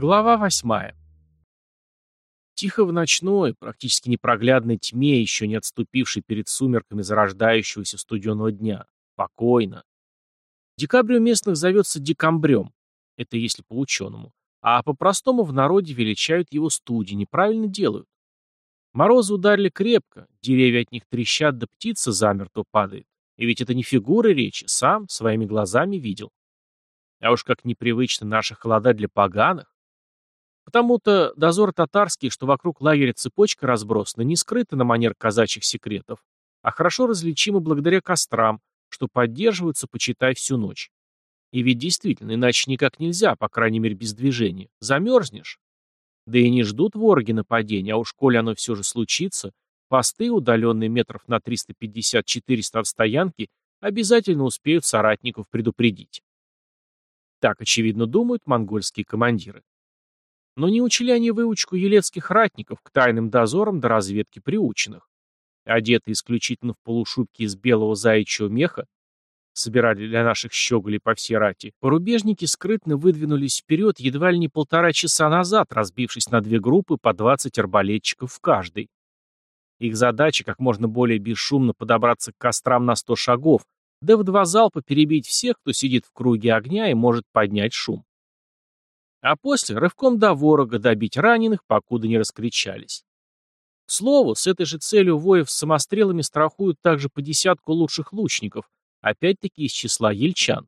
Глава восьмая. Тихо в ночной, практически непроглядной тьме, еще не отступившей перед сумерками зарождающегося студеного дня. Спокойно. Декабрь у местных зовется декамбрем. Это если по ученому. А по-простому в народе величают его студии, неправильно делают. Морозы ударили крепко, деревья от них трещат, да птица замертво падает. И ведь это не фигуры речи, сам своими глазами видел. А уж как непривычно наши холода для поганых. Потому-то дозор татарский, что вокруг лагеря цепочка разбросана, не скрыты на манер казачьих секретов, а хорошо различимы благодаря кострам, что поддерживаются, почитай, всю ночь. И ведь действительно, иначе никак нельзя, по крайней мере, без движения. Замерзнешь. Да и не ждут вороги нападения, а уж коли оно все же случится, посты, удаленные метров на 350-400 от стоянки, обязательно успеют соратников предупредить. Так, очевидно, думают монгольские командиры. Но не учили они выучку елецких ратников к тайным дозорам до разведки приученных. Одетые исключительно в полушубки из белого заячьего меха, собирали для наших щеголей по всей рати, порубежники скрытно выдвинулись вперед едва ли не полтора часа назад, разбившись на две группы по 20 арбалетчиков в каждой. Их задача как можно более бесшумно подобраться к кострам на 100 шагов, да в два залпа перебить всех, кто сидит в круге огня и может поднять шум а после рывком до ворога добить раненых, покуда не раскричались. К слову, с этой же целью воев с самострелами страхуют также по десятку лучших лучников, опять-таки из числа ельчан.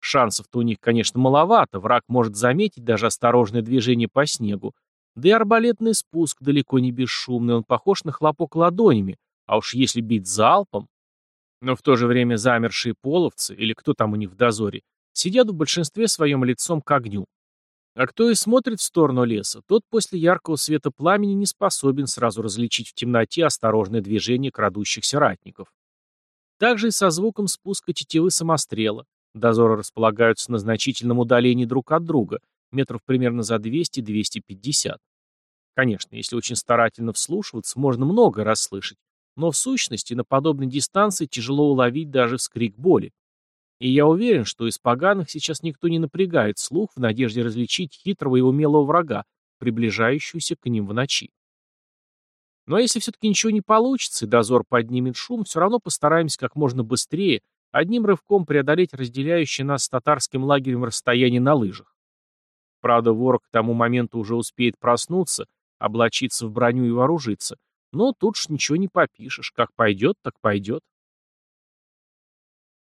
Шансов-то у них, конечно, маловато, враг может заметить даже осторожное движение по снегу, да и арбалетный спуск далеко не бесшумный, он похож на хлопок ладонями, а уж если бить залпом... Но в то же время замершие половцы, или кто там у них в дозоре, сидят в большинстве своем лицом к огню, а кто и смотрит в сторону леса, тот после яркого света пламени не способен сразу различить в темноте осторожное движение крадущихся ратников. Также и со звуком спуска тетивы самострела. Дозоры располагаются на значительном удалении друг от друга, метров примерно за 200-250. Конечно, если очень старательно вслушиваться, можно много расслышать, но в сущности на подобной дистанции тяжело уловить даже вскрик боли. И я уверен, что из поганых сейчас никто не напрягает слух в надежде различить хитрого и умелого врага, приближающегося к ним в ночи. Но если все-таки ничего не получится, и дозор поднимет шум, все равно постараемся как можно быстрее одним рывком преодолеть разделяющее нас с татарским лагерем расстояние на лыжах. Правда, ворог к тому моменту уже успеет проснуться, облачиться в броню и вооружиться, но тут ж ничего не попишешь, как пойдет, так пойдет.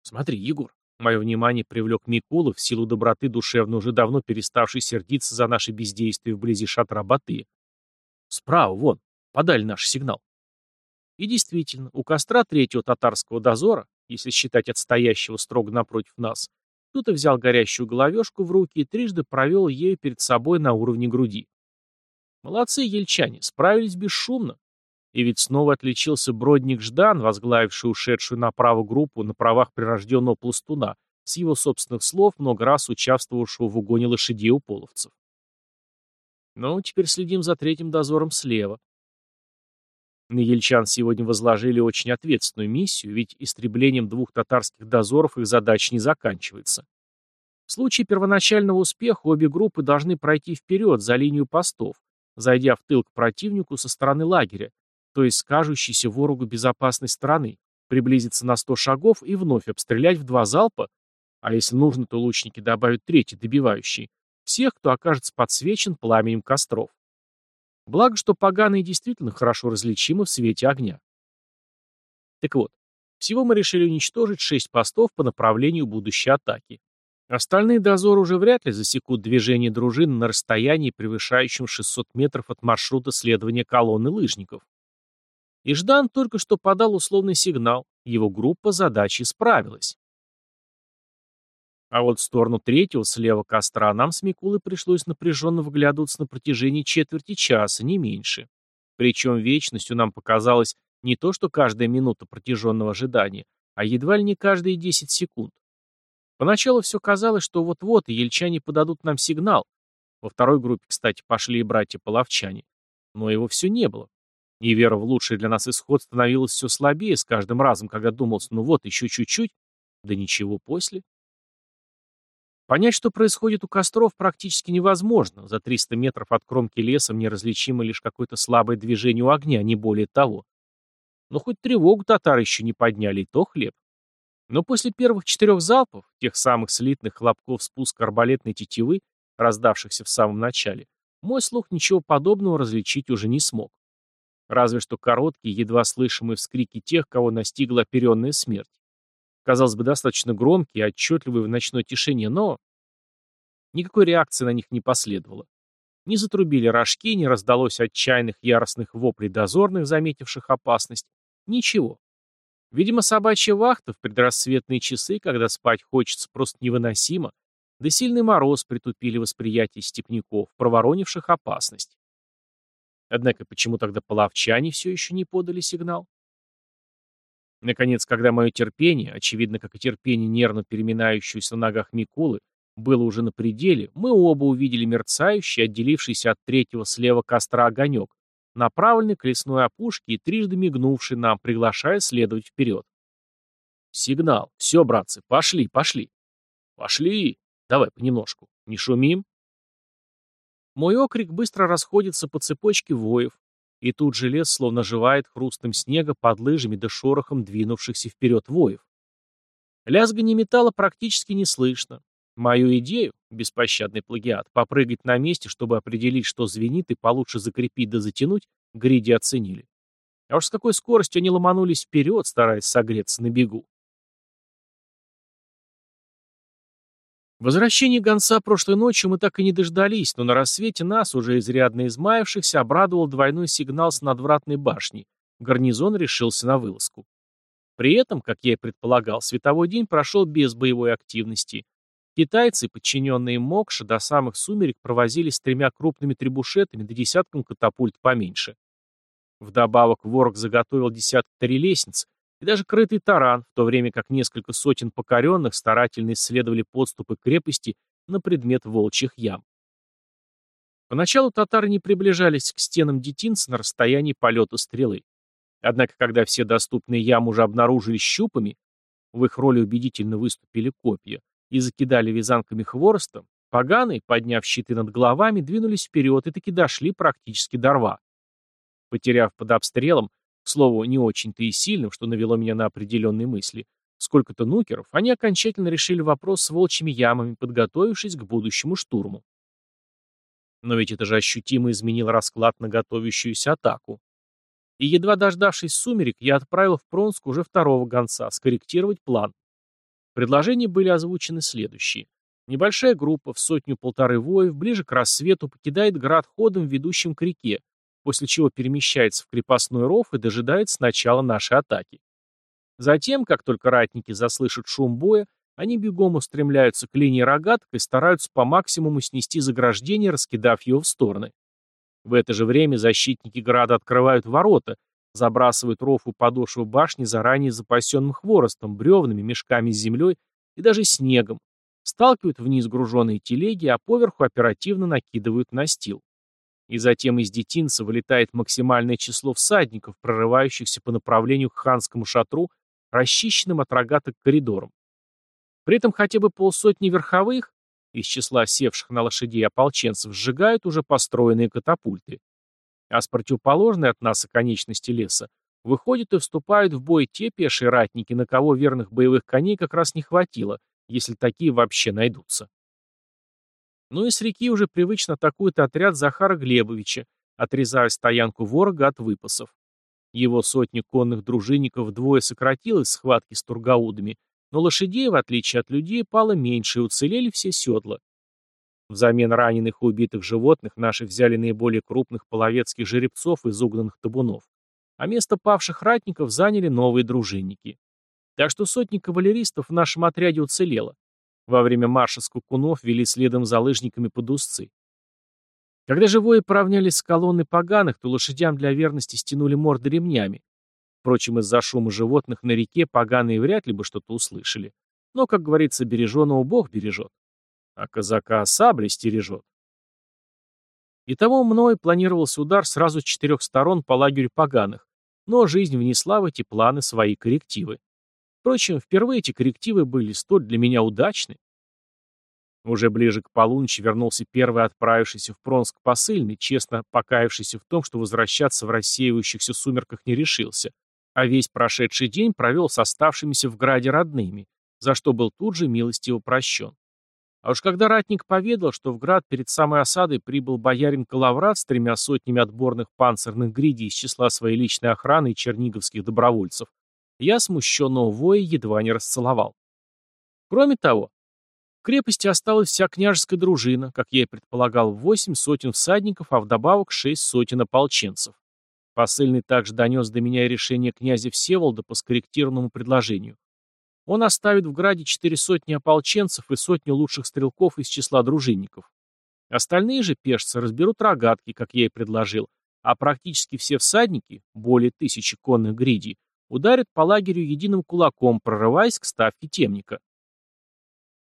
Смотри, Егор, Мое внимание привлек Микула, в силу доброты душевно уже давно переставший сердиться за наше бездействие вблизи шатра Батыя. Справа, вон, подали наш сигнал. И действительно, у костра третьего татарского дозора, если считать отстоящего строго напротив нас, кто-то взял горящую головешку в руки и трижды провел ею перед собой на уровне груди. Молодцы ельчане, справились бесшумно. И ведь снова отличился Бродник Ждан, возглавивший ушедшую направо группу на правах прирожденного пластуна, с его собственных слов, много раз участвовавшего в угоне лошадей у половцев. Ну, теперь следим за третьим дозором слева. На ельчан сегодня возложили очень ответственную миссию, ведь истреблением двух татарских дозоров их задача не заканчивается. В случае первоначального успеха обе группы должны пройти вперед за линию постов, зайдя в тыл к противнику со стороны лагеря, то есть с кажущейся ворогу безопасной стороны, приблизиться на 100 шагов и вновь обстрелять в два залпа, а если нужно, то лучники добавят третий, добивающий, всех, кто окажется подсвечен пламенем костров. Благо, что поганые действительно хорошо различимы в свете огня. Так вот, всего мы решили уничтожить шесть постов по направлению будущей атаки. Остальные дозоры уже вряд ли засекут движение дружины на расстоянии, превышающем 600 метров от маршрута следования колонны лыжников. И Ждан только что подал условный сигнал, его группа задачи справилась. А вот в сторону третьего, слева костра, нам с Микулой пришлось напряженно вглядываться на протяжении четверти часа, не меньше. Причем вечностью нам показалось не то, что каждая минута протяженного ожидания, а едва ли не каждые 10 секунд. Поначалу все казалось, что вот-вот и ельчане подадут нам сигнал. Во второй группе, кстати, пошли и братья-половчане. Но его все не было. И вера в лучший для нас исход становилась все слабее с каждым разом, когда думался, ну вот, еще чуть-чуть, да ничего после. Понять, что происходит у костров, практически невозможно. За 300 метров от кромки леса мне различимо лишь какое-то слабое движение у огня, не более того. Но хоть тревогу татары еще не подняли, и то хлеб. Но после первых четырех залпов, тех самых слитных хлопков спуска арбалетной тетивы, раздавшихся в самом начале, мой слух ничего подобного различить уже не смог. Разве что короткие, едва слышимые вскрики тех, кого настигла оперенная смерть. Казалось бы, достаточно громкие, отчетливые в ночной тишине, но... Никакой реакции на них не последовало. Не затрубили рожки, не раздалось отчаянных яростных воплей дозорных, заметивших опасность. Ничего. Видимо, собачья вахта в предрассветные часы, когда спать хочется просто невыносимо, да сильный мороз притупили восприятие степняков, проворонивших опасность. Однако почему тогда половчане все еще не подали сигнал? Наконец, когда мое терпение, очевидно, как и терпение нервно переминающегося на ногах Микулы, было уже на пределе, мы оба увидели мерцающий, отделившийся от третьего слева костра огонек, направленный к лесной опушке и трижды мигнувший нам, приглашая следовать вперед. Сигнал. Все, братцы, пошли, пошли. Пошли. Давай понемножку. Не шумим. Мой окрик быстро расходится по цепочке воев, и тут же лес словно живает хрустом снега под лыжами да шорохом двинувшихся вперед воев. Лязганье металла практически не слышно. Мою идею, беспощадный плагиат, попрыгать на месте, чтобы определить, что звенит, и получше закрепить да затянуть, гриди оценили. А уж с какой скоростью они ломанулись вперед, стараясь согреться на бегу. Возвращение гонца прошлой ночью мы так и не дождались, но на рассвете нас, уже изрядно измаявшихся, обрадовал двойной сигнал с надвратной башни. Гарнизон решился на вылазку. При этом, как я и предполагал, световой день прошел без боевой активности. Китайцы, подчиненные Мокша, до самых сумерек провозились с тремя крупными требушетами да десятком катапульт поменьше. Вдобавок Ворог заготовил десяток трелесниц, и даже крытый таран, в то время как несколько сотен покоренных старательно исследовали подступы крепости на предмет волчьих ям. Поначалу татары не приближались к стенам детинца на расстоянии полета стрелы. Однако, когда все доступные ямы уже обнаружились щупами, в их роли убедительно выступили копья, и закидали вязанками хвороста, поганые, подняв щиты над головами, двинулись вперед и таки дошли практически до рва. Потеряв под обстрелом слову, не очень-то и сильным, что навело меня на определенные мысли. Сколько-то нукеров, они окончательно решили вопрос с волчьими ямами, подготовившись к будущему штурму. Но ведь это же ощутимо изменило расклад на готовящуюся атаку. И едва дождавшись сумерек, я отправил в Пронск уже второго гонца скорректировать план. Предложения были озвучены следующие. Небольшая группа в сотню-полторы воев ближе к рассвету покидает град ходом, ведущим к реке, после чего перемещается в крепостной ров и дожидается начала нашей атаки. Затем, как только ратники заслышат шум боя, они бегом устремляются к линии рогаток и стараются по максимуму снести заграждение, раскидав его в стороны. В это же время защитники града открывают ворота, забрасывают ров у подошвы башни заранее запасенным хворостом, бревнами, мешками с землей и даже снегом, сталкивают вниз груженные телеги, а поверху оперативно накидывают настил и затем из детинца вылетает максимальное число всадников, прорывающихся по направлению к ханскому шатру, расчищенным от рогаток коридором. При этом хотя бы полсотни верховых, из числа севших на лошадей ополченцев, сжигают уже построенные катапульты. А с противоположной от нас оконечности леса выходят и вступают в бой те пешие ратники, на кого верных боевых коней как раз не хватило, если такие вообще найдутся. Ну и с реки уже привычно атакует отряд Захара Глебовича, отрезая стоянку ворога от выпасов. Его сотни конных дружинников вдвое сократилась в схватке с тургаудами, но лошадей, в отличие от людей, пало меньше и уцелели все седла. Взамен раненых и убитых животных наши взяли наиболее крупных половецких жеребцов из угнанных табунов, а место павших ратников заняли новые дружинники. Так что сотни кавалеристов в нашем отряде уцелело. Во время марша скакунов вели следом за лыжниками под узцы. Когда живое поравнялись с колонной поганых, то лошадям для верности стянули морды ремнями. Впрочем, из-за шума животных на реке поганые вряд ли бы что-то услышали. Но, как говорится, береженого Бог бережет. А казака сабли стережет. Итого мной планировался удар сразу с четырех сторон по лагерю поганых, но жизнь внесла в эти планы свои коррективы. Впрочем, впервые эти коррективы были столь для меня удачны. Уже ближе к полуночи вернулся первый отправившийся в Пронск посыльный, честно покаявшийся в том, что возвращаться в рассеивающихся сумерках не решился, а весь прошедший день провел с оставшимися в граде родными, за что был тут же милостиво прощен. А уж когда ратник поведал, что в град перед самой осадой прибыл боярин Калаврат с тремя сотнями отборных панцирных гридей из числа своей личной охраны и черниговских добровольцев, я смущенного воя едва не расцеловал. Кроме того, в крепости осталась вся княжеская дружина, как я и предполагал, восемь сотен всадников, а вдобавок шесть сотен ополченцев. Посыльный также донес до меня решение князя Всеволода по скорректированному предложению. Он оставит в Граде четыре сотни ополченцев и сотню лучших стрелков из числа дружинников. Остальные же пешцы разберут рогатки, как я и предложил, а практически все всадники, более тысячи конных гридей, ударят по лагерю единым кулаком, прорываясь к ставке темника.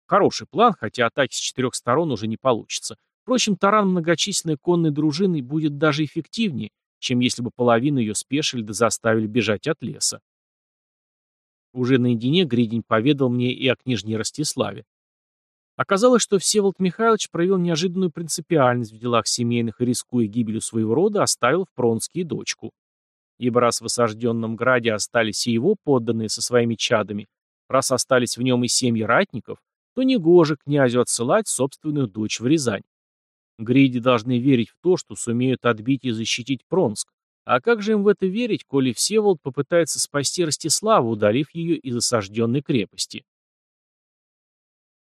Хороший план, хотя атаки с четырех сторон уже не получится. Впрочем, таран многочисленной конной дружины будет даже эффективнее, чем если бы половину ее спешили да заставили бежать от леса. Уже наедине Гридень поведал мне и о княжне Ростиславе. Оказалось, что Всеволод Михайлович проявил неожиданную принципиальность в делах семейных и, рискуя гибелью своего рода, оставил в Пронске дочку. Ибо раз в осажденном граде остались и его подданные со своими чадами, раз остались в нем и семьи ратников, то негоже князю отсылать собственную дочь в Рязань. Гриди должны верить в то, что сумеют отбить и защитить Пронск. А как же им в это верить, коли Всеволод попытается спасти Ростиславу, удалив ее из осажденной крепости?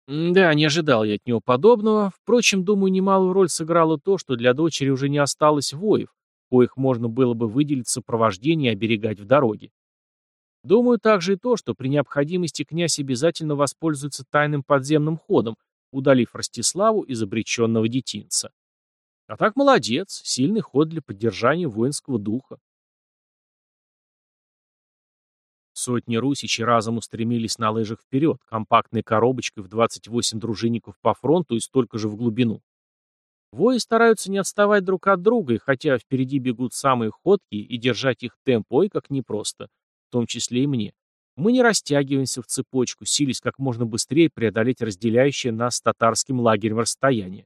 Да, не ожидал я от него подобного. Впрочем, думаю, немалую роль сыграло то, что для дочери уже не осталось воев, коих можно было бы выделить сопровождение и оберегать в дороге. Думаю также и то, что при необходимости князь обязательно воспользуется тайным подземным ходом, удалив Ростиславу из обреченного детинца. А так молодец, сильный ход для поддержания воинского духа. Сотни русичей разом устремились на лыжах вперед, компактной коробочкой в 28 дружинников по фронту и столько же в глубину. Вои стараются не отставать друг от друга, и хотя впереди бегут самые ходкие, и держать их темп ой как непросто, в том числе и мне. Мы не растягиваемся в цепочку, сились как можно быстрее преодолеть разделяющее нас с татарским лагерем расстояние.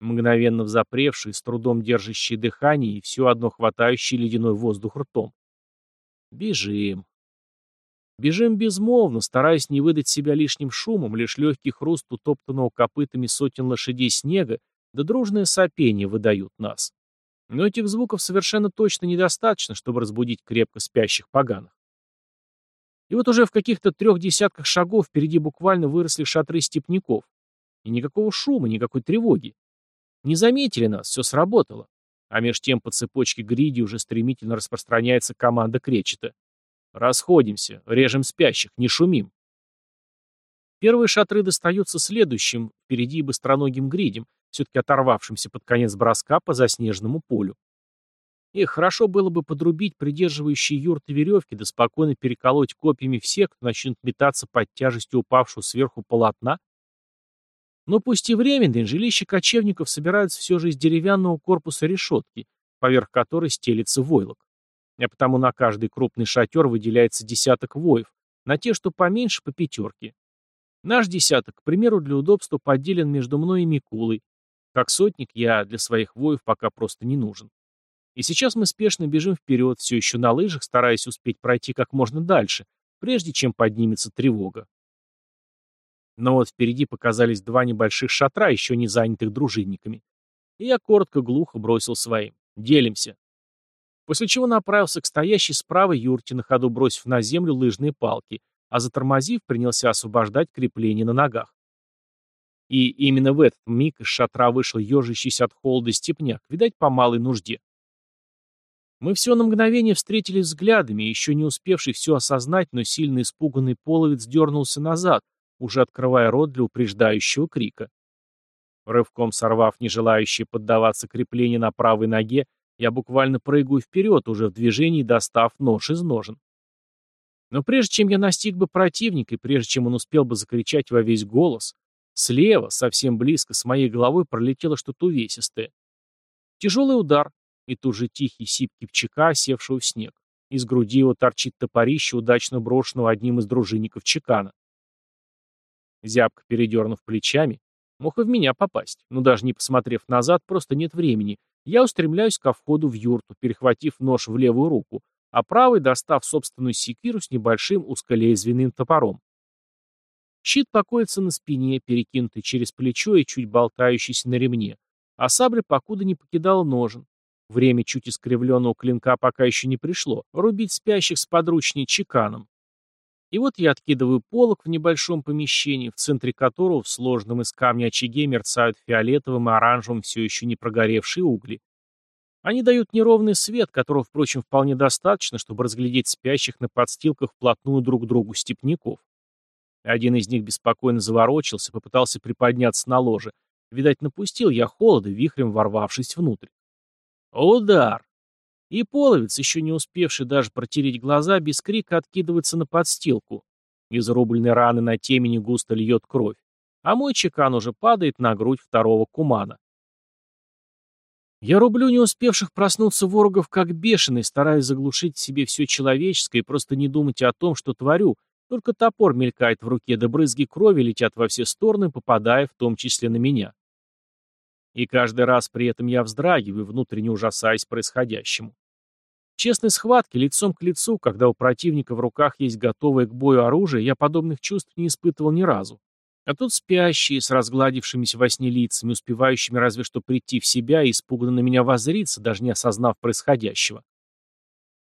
Мгновенно взапревшие, с трудом держащие дыхание и все одно хватающий ледяной воздух ртом. Бежим. Бежим безмолвно, стараясь не выдать себя лишним шумом, лишь легкий хруст утоптанного копытами сотен лошадей снега, да дружное сопение выдают нас. Но этих звуков совершенно точно недостаточно, чтобы разбудить крепко спящих поганых. И вот уже в каких-то трех десятках шагов впереди буквально выросли шатры степняков. И никакого шума, никакой тревоги. Не заметили нас, все сработало. А меж тем по цепочке гриди уже стремительно распространяется команда кречета. Расходимся, режем спящих, не шумим. Первые шатры достаются следующим, впереди быстроногим гридем, все-таки оторвавшимся под конец броска по заснеженному полю. Их хорошо было бы подрубить придерживающие юрты веревки, да спокойно переколоть копьями всех, кто начнет метаться под тяжестью упавшего сверху полотна. Но пусть и временно, жилища кочевников собираются все же из деревянного корпуса решетки, поверх которой стелится войлок. А потому на каждый крупный шатер выделяется десяток воев, на те, что поменьше, по пятерке. Наш десяток, к примеру, для удобства поделен между мной и Микулой, как сотник я для своих воев пока просто не нужен. И сейчас мы спешно бежим вперед, все еще на лыжах, стараясь успеть пройти как можно дальше, прежде чем поднимется тревога. Но вот впереди показались два небольших шатра, еще не занятых дружинниками. И я коротко-глухо бросил своим. Делимся. После чего направился к стоящей справа юрте, на ходу бросив на землю лыжные палки, а затормозив, принялся освобождать крепление на ногах. И именно в этот миг из шатра вышел ежащийся от холода степняк, видать, по малой нужде. Мы все на мгновение встретились взглядами, еще не успевший все осознать, но сильно испуганный половец дернулся назад, уже открывая рот для упреждающего крика. Рывком сорвав нежелающее поддаваться крепление на правой ноге, я буквально прыгаю вперед, уже в движении достав нож из ножен. Но прежде чем я настиг бы противника, и прежде чем он успел бы закричать во весь голос, Слева, совсем близко, с моей головой пролетело что-то увесистое. Тяжелый удар, и тут же тихий сип кипчака, севшего в снег. Из груди его торчит топорище, удачно брошенного одним из дружинников чекана. Зябко передернув плечами, Мог и в меня попасть, но даже не посмотрев назад, просто нет времени. Я устремляюсь ко входу в юрту, перехватив нож в левую руку, а правой достав собственную секиру с небольшим узколезвенным топором. Щит покоится на спине, перекинутый через плечо и чуть болтающийся на ремне, а сабля покуда не покидала ножен. Время чуть искривленного клинка пока еще не пришло, рубить спящих с подручней чеканом. И вот я откидываю полок в небольшом помещении, в центре которого в сложном из камня очаге мерцают фиолетовым и оранжевым все еще не прогоревшие угли. Они дают неровный свет, которого, впрочем, вполне достаточно, чтобы разглядеть спящих на подстилках вплотную друг к другу степняков. Один из них беспокойно заворочился, попытался приподняться на ложе. Видать, напустил я холода, вихрем ворвавшись внутрь. Удар! И половец, еще не успевший даже протереть глаза, без крика откидывается на подстилку. Из рубленной раны на темени густо льет кровь, а мой чекан уже падает на грудь второго кумана. Я рублю не успевших проснуться ворогов как бешеный, стараясь заглушить в себе все человеческое и просто не думать о том, что творю, только топор мелькает в руке, да брызги крови летят во все стороны, попадая в том числе на меня. И каждый раз при этом я вздрагиваю, внутренне ужасаясь происходящему честной схватке, лицом к лицу, когда у противника в руках есть готовое к бою оружие, я подобных чувств не испытывал ни разу. А тут спящие, с разгладившимися во сне лицами, успевающими разве что прийти в себя и испуганно на меня воззриться, даже не осознав происходящего.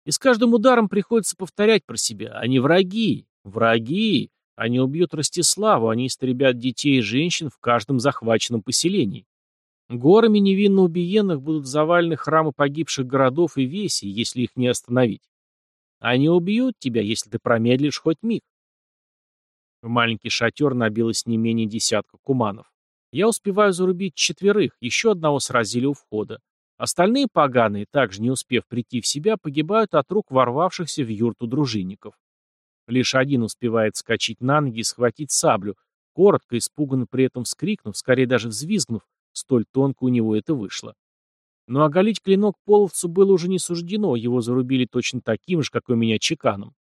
И с каждым ударом приходится повторять про себя. Они враги, враги. Они убьют Ростиславу, они истребят детей и женщин в каждом захваченном поселении. Горами невинно убиенных будут завалены храмы погибших городов и весей, если их не остановить. Они убьют тебя, если ты промедлишь хоть миг. В маленький шатер набилось не менее десятка куманов. Я успеваю зарубить четверых, еще одного сразили у входа. Остальные поганые, также не успев прийти в себя, погибают от рук ворвавшихся в юрту дружинников. Лишь один успевает скачать на ноги и схватить саблю, коротко, испуганно при этом вскрикнув, скорее даже взвизгнув, Столь тонко у него это вышло. Но оголить клинок половцу было уже не суждено, его зарубили точно таким же, как и у меня чеканом.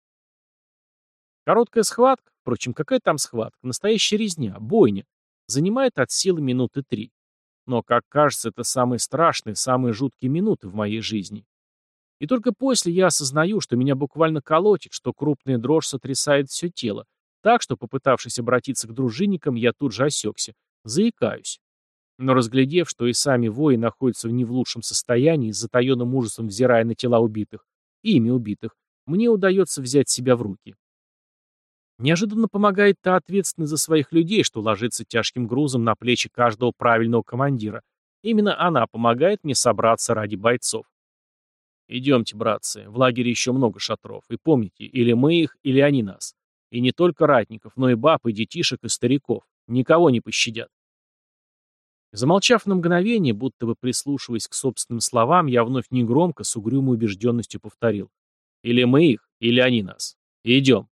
Короткая схватка, впрочем, какая там схватка, настоящая резня, бойня, занимает от силы минуты три. Но, как кажется, это самые страшные, самые жуткие минуты в моей жизни. И только после я осознаю, что меня буквально колотит, что крупная дрожь сотрясает все тело, так что, попытавшись обратиться к дружинникам, я тут же осекся, заикаюсь. Но разглядев, что и сами вои находятся в не в лучшем состоянии, с затаенным ужасом взирая на тела убитых, и ими убитых, мне удается взять себя в руки. Неожиданно помогает та ответственность за своих людей, что ложится тяжким грузом на плечи каждого правильного командира. Именно она помогает мне собраться ради бойцов. Идемте, братцы, в лагере еще много шатров, и помните, или мы их, или они нас. И не только ратников, но и баб, и детишек, и стариков. Никого не пощадят. Замолчав на мгновение, будто бы прислушиваясь к собственным словам, я вновь негромко, с угрюмой убежденностью повторил. Или мы их, или они нас. Идем.